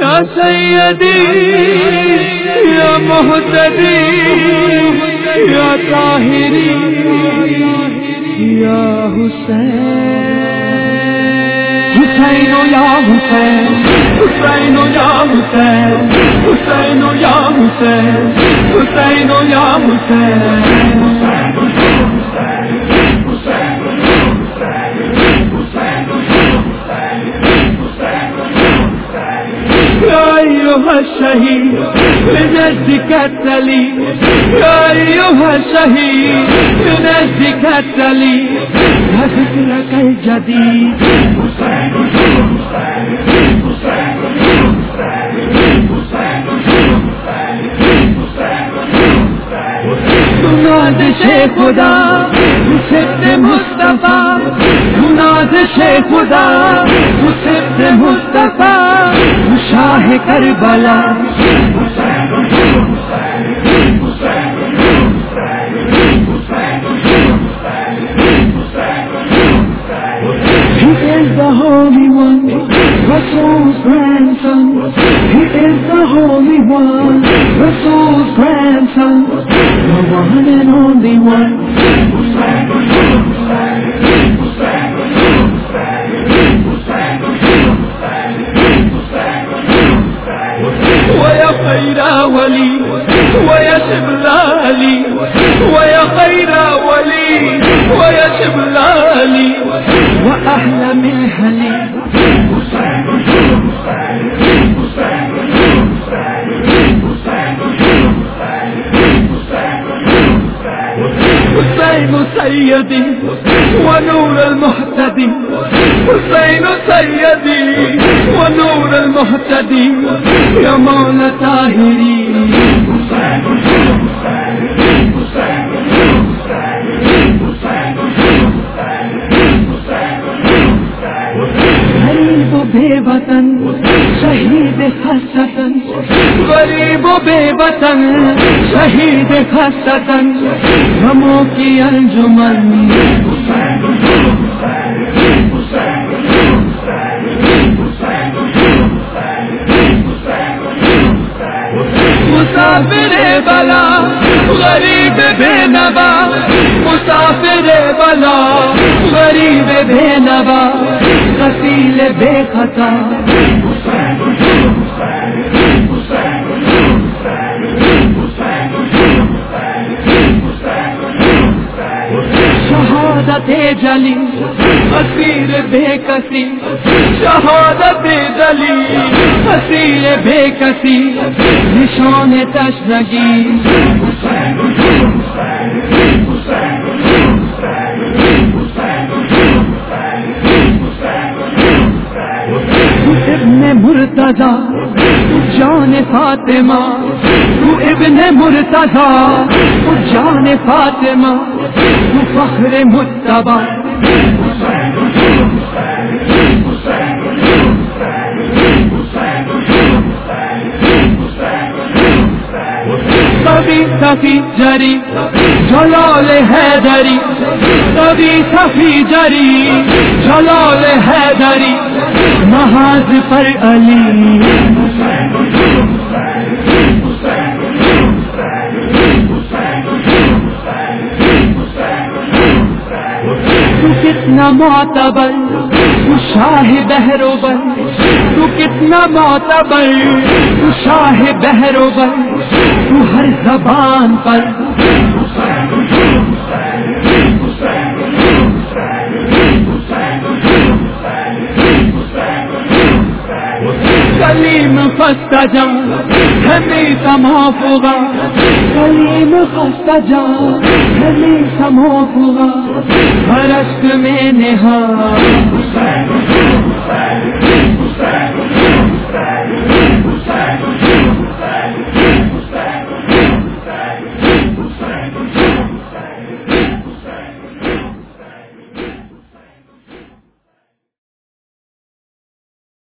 یا سیدی، یا محتدی، یا طاہری، یا حسین۔ حسین یا حسین حسین یا حسین حسین یا حسین حسین یا حسین۔ أيها الشهيد يا أيها الشهيد خدا مسد مصطفیٰ۔ مناد شیخ خدا مسد مصطفیٰ۔ شاہ کرتے ہو بھی من رسو فینسنگ جیتے خير ولي ويا شبلالي ويا خير ولي ويا شبلالي وأحلى من هلي حسين سيدي ونور المهتدي حسين سيدي ونور المهتدي يا مولى طاهري حسين بے وطن، شہید خستن غریب و بے وطن، شہید خستن غموں کی انجمن۔ مسافر بلا، غریب بے نبا مسافر بلا، غریب کسیل بے خطا شہادت جلی، اسیر بے کسی شہادت جلی اسیر بے کسی نشان تشنگی۔ مرتضا جان فاطمہ، تو ابن مرتضا جان فاطمہ، تو فخر متبا کبھی سفی جری، جلال حیدری۔ کبھی سفی جری، جلال حیدری۔ محاذ پر علی تو کتنا معتبر تو شاہ بہروبر تو کتنا معتبر تو شاہ بہروبر تو ہر زبان پر کلیم فستا جا ہمیں سماپوگا کلیم فستا جا ہمیں سماپوگا ہر اشک میں نہا